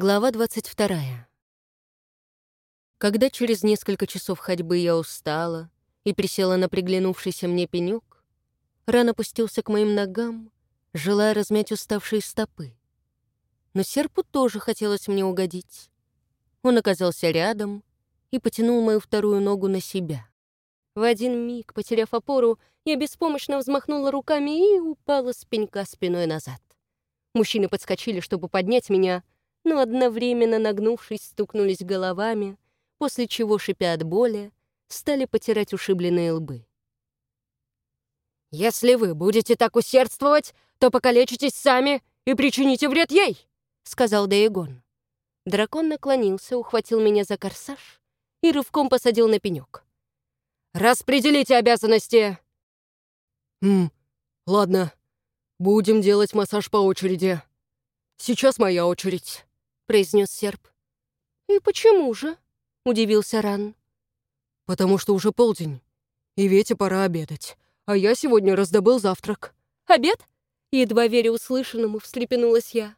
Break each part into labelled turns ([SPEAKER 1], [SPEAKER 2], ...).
[SPEAKER 1] Глава 22. Когда через несколько часов ходьбы я устала и присела на приглянувшийся мне пенек, ран опустился к моим ногам, желая размять уставшие стопы. Но серпу тоже хотелось мне угодить. Он оказался рядом и потянул мою вторую ногу на себя. В один миг, потеряв опору, я беспомощно взмахнула руками и упала с пенька спиной назад. Мужчины подскочили, чтобы поднять меня — но одновременно нагнувшись, стукнулись головами, после чего, шипя от боли, стали потирать ушибленные лбы.
[SPEAKER 2] «Если вы будете так усердствовать, то покалечитесь сами и причините вред ей!» — сказал Даегон.
[SPEAKER 1] Дракон наклонился, ухватил меня за корсаж и рывком посадил на пенек.
[SPEAKER 2] «Распределите обязанности!»
[SPEAKER 3] «Хм, ладно. Будем делать массаж по очереди. Сейчас моя очередь»
[SPEAKER 1] произнес серп. «И почему же?» — удивился Ран.
[SPEAKER 3] «Потому что уже полдень, и Вете пора обедать, а я сегодня раздобыл завтрак».
[SPEAKER 1] «Обед?» — едва веря услышанному, встрепенулась я.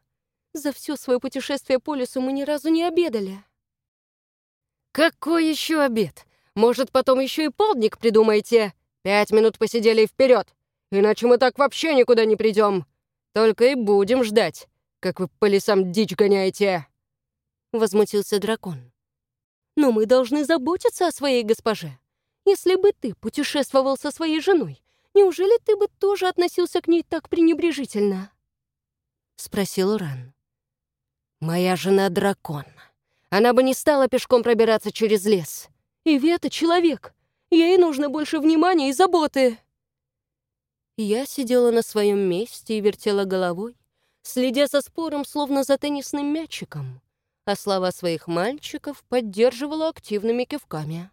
[SPEAKER 1] «За все свое путешествие по лесу мы ни разу не обедали».
[SPEAKER 2] «Какой еще обед? Может, потом еще и полдник придумаете? Пять минут посидели и вперед, иначе мы так вообще никуда не придем. Только и будем ждать, как вы по лесам дичь гоняете!»
[SPEAKER 1] Возмутился дракон. «Но мы должны заботиться о своей госпоже. Если бы ты путешествовал со своей женой, неужели ты бы тоже относился к ней так пренебрежительно?» Спросил Уран.
[SPEAKER 2] «Моя жена — дракон. Она бы не стала пешком пробираться через лес.
[SPEAKER 1] И Вета — человек. Ей нужно больше внимания и заботы». Я сидела на своем месте и вертела головой, следя за спором, словно за теннисным мячиком, а слова своих мальчиков поддерживала активными кивками.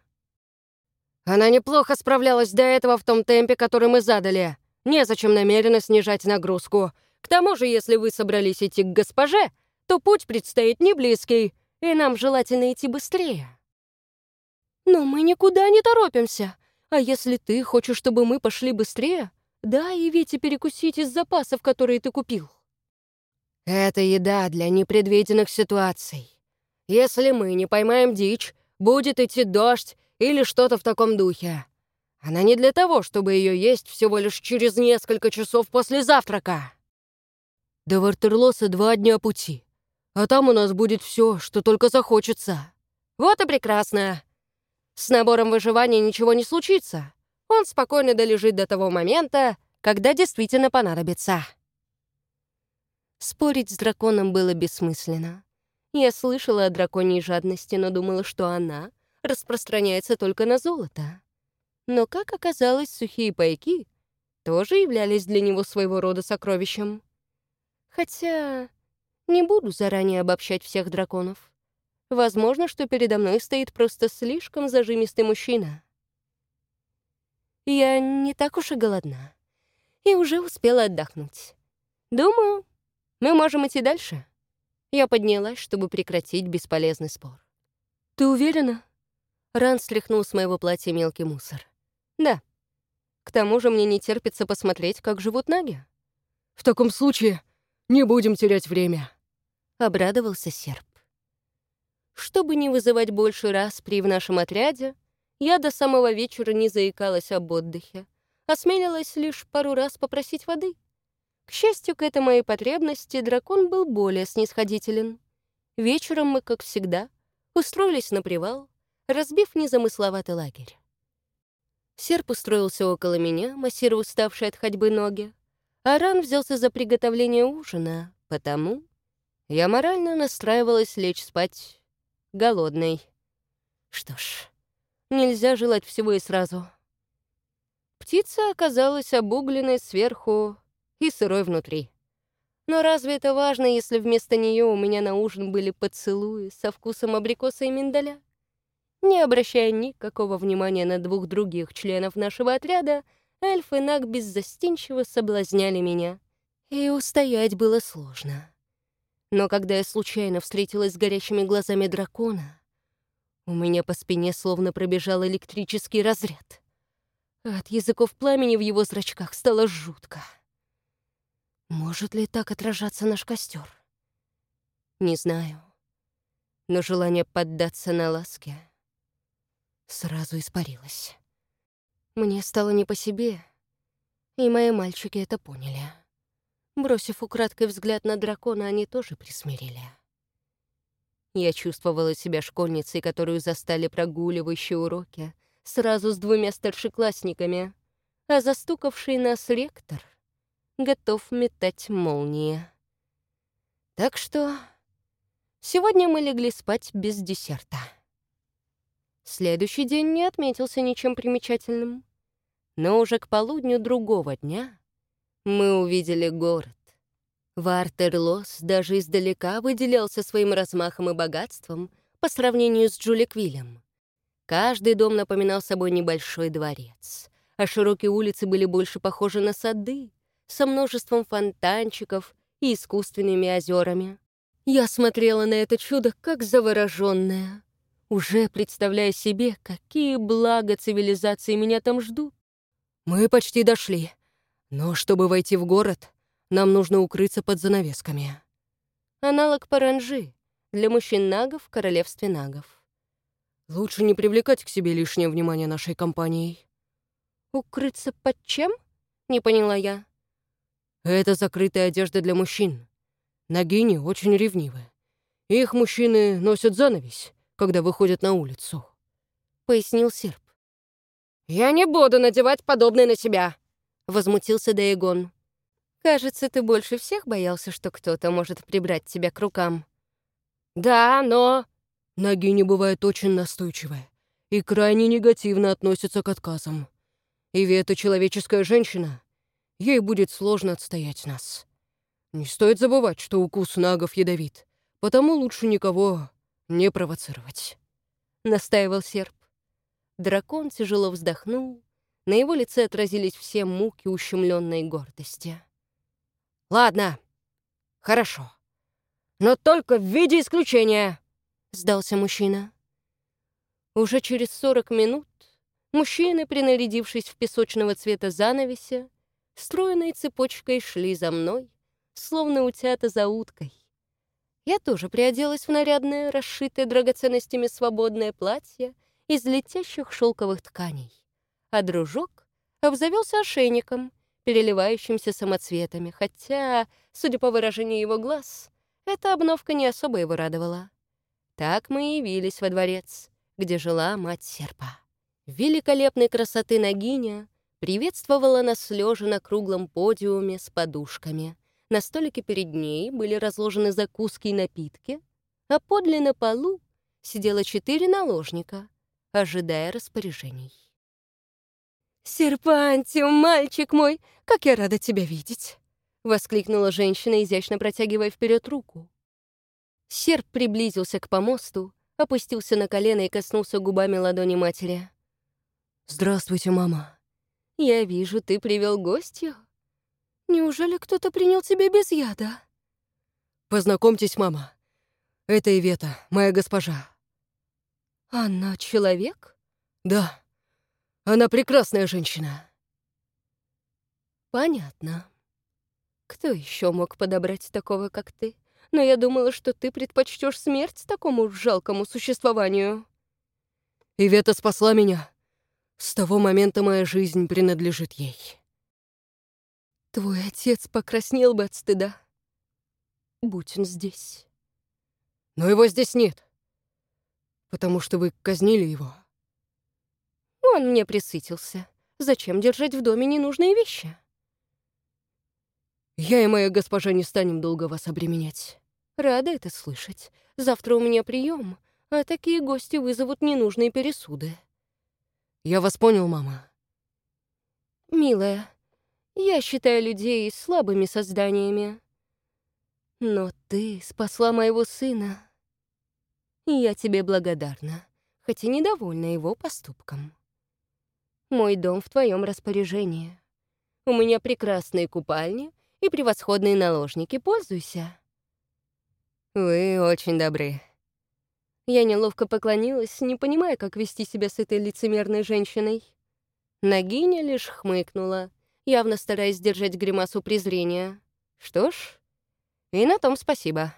[SPEAKER 2] «Она неплохо справлялась до этого в том темпе, который мы задали. Незачем намеренно снижать нагрузку. К тому же, если вы собрались идти к госпоже, то путь предстоит не близкий, и нам желательно идти быстрее».
[SPEAKER 1] «Но мы никуда не торопимся. А если ты хочешь, чтобы мы пошли быстрее, да, и Вите перекусить из запасов, которые ты купил».
[SPEAKER 2] Это еда для непредвиденных ситуаций. Если мы не поймаем дичь, будет идти дождь или что-то в таком духе. Она не для того, чтобы ее есть всего лишь через несколько часов после завтрака.
[SPEAKER 3] До Вартерлоса два дня пути, а там у нас будет все, что только захочется.
[SPEAKER 2] Вот и прекрасно. С набором выживания ничего не случится. Он спокойно долежит до того момента, когда действительно понадобится.
[SPEAKER 1] Спорить с драконом было бессмысленно. Я слышала о драконьей жадности, но думала, что она распространяется только на золото. Но, как оказалось, сухие пайки тоже являлись для него своего рода сокровищем. Хотя не буду заранее обобщать всех драконов. Возможно, что передо мной стоит просто слишком зажимистый мужчина. Я не так уж и голодна. И уже успела отдохнуть. Думаю, мы можем идти дальше?» Я поднялась, чтобы прекратить бесполезный спор. «Ты уверена?» Ран стряхнул с моего платья мелкий мусор. «Да. К тому же мне не терпится посмотреть, как живут наги».
[SPEAKER 3] «В таком случае не будем терять время», —
[SPEAKER 1] обрадовался серп. Чтобы не вызывать больше раз при в нашем отряде, я до самого вечера не заикалась об отдыхе, осмелилась лишь пару раз попросить воды — к счастью, к этой моей потребности дракон был более снисходителен. Вечером мы, как всегда, устроились на привал, разбив незамысловатый лагерь. Серп устроился около меня, массируя уставшие от ходьбы ноги. Аран взялся за приготовление ужина, потому я морально настраивалась лечь спать голодной. Что ж, нельзя желать всего и сразу. Птица оказалась обугленной сверху и сырой внутри. Но разве это важно, если вместо нее у меня на ужин были поцелуи со вкусом абрикоса и миндаля? Не обращая никакого внимания на двух других членов нашего отряда, эльф и Наг беззастенчиво соблазняли меня. И устоять было сложно. Но когда я случайно встретилась с горящими глазами дракона, у меня по спине словно пробежал электрический разряд. От языков пламени в его зрачках стало жутко. Может ли так отражаться наш костер? Не знаю. но желание поддаться на ласки сразу испарилось. Мне стало не по себе, и мои мальчики это поняли. Бросив украдкой взгляд на дракона, они тоже присмирели. Я чувствовала себя школьницей, которую застали прогуливающие уроки, сразу с двумя старшеклассниками, а застукавший нас ректор готов метать молнии. Так что сегодня мы легли спать без десерта. Следующий день не отметился ничем примечательным, но уже к полудню другого дня мы увидели город. Вартерлос даже издалека выделялся своим размахом и богатством по сравнению с Джуликвилем. Каждый дом напоминал собой небольшой дворец, а широкие улицы были больше похожи на сады, со множеством фонтанчиков и искусственными озерами. Я смотрела на это чудо как завороженная, уже представляя себе, какие блага цивилизации меня там ждут.
[SPEAKER 3] «Мы почти дошли», но чтобы войти в город, нам нужно укрыться под занавесками.
[SPEAKER 1] Аналог паранжи для мужчин-нагов в королевстве нагов.
[SPEAKER 3] Лучше не привлекать к себе лишнее внимание нашей компанией.
[SPEAKER 1] Укрыться под чем? Не поняла я.
[SPEAKER 3] Это закрытая одежда для мужчин. Нагини очень ревнивы. Их мужчины носят занавесь, когда выходят на улицу.
[SPEAKER 1] Пояснил серп.
[SPEAKER 2] «Я не буду надевать подобное на себя», возмутился Дейгон.
[SPEAKER 1] «Кажется, ты больше всех боялся, что кто-то может прибрать тебя к рукам».
[SPEAKER 2] «Да, но...»
[SPEAKER 3] Ноги не бывают очень настойчивые и крайне негативно относятся к отказам. И Вета человеческая женщина. Ей будет сложно отстоять нас. Не стоит забывать, что укус нагов ядовит, потому лучше никого не провоцировать.
[SPEAKER 1] Настаивал серп. Дракон тяжело вздохнул на его лице отразились все муки ущемленной гордости.
[SPEAKER 2] «Ладно, хорошо. Но только в виде исключения», — сдался мужчина.
[SPEAKER 1] Уже через сорок минут мужчины, принарядившись в песочного цвета занавеси, стройной цепочкой шли за мной, словно утята за уткой. Я тоже приоделась в нарядное, расшитое драгоценностями свободное платье из летящих шелковых тканей а дружок обзавелся ошейником, переливающимся самоцветами, хотя, судя по выражению его глаз, эта обновка не особо его радовала. Так мы и явились во дворец, где жила мать серпа. Великолепной красоты Нагиня приветствовала нас лежа на круглом подиуме с подушками. На столике перед ней были разложены закуски и напитки, а подле на полу сидело четыре наложника, ожидая распоряжений. «Серпантиум, мальчик мой, как я рада тебя видеть!» — воскликнула женщина, изящно протягивая вперед руку. Серп приблизился к помосту, опустился на колено и коснулся губами ладони матери.
[SPEAKER 3] «Здравствуйте, мама».
[SPEAKER 1] «Я вижу, ты привел гостью. Неужели кто-то принял тебя без яда?»
[SPEAKER 3] «Познакомьтесь, мама. Это Ивета, моя госпожа».
[SPEAKER 1] «Она человек?»
[SPEAKER 3] «Да». Она прекрасная женщина.
[SPEAKER 1] Понятно. Кто еще мог подобрать такого, как ты? Но я думала, что ты предпочтешь смерть такому жалкому существованию.
[SPEAKER 3] Ивета спасла меня. С того момента моя жизнь принадлежит ей.
[SPEAKER 1] Твой отец покраснел бы от стыда. Будь он здесь.
[SPEAKER 3] Но его здесь нет. Потому что вы казнили его.
[SPEAKER 1] Он мне присытился. Зачем держать в доме ненужные вещи?
[SPEAKER 3] Я и моя госпожа не станем долго вас обременять.
[SPEAKER 1] Рада это слышать. Завтра у меня прием, а такие гости вызовут ненужные пересуды.
[SPEAKER 3] Я вас понял, мама.
[SPEAKER 1] Милая, я считаю людей слабыми созданиями. Но ты спасла моего сына. Я тебе благодарна, хоть и недовольна его поступком. Мой дом в твоем распоряжении. У меня прекрасные купальни и превосходные наложники. Пользуйся». «Вы очень добры». Я неловко поклонилась, не понимая, как вести себя с этой лицемерной женщиной. Нагиня лишь хмыкнула, явно стараясь сдержать гримасу презрения. «Что ж, и на том спасибо».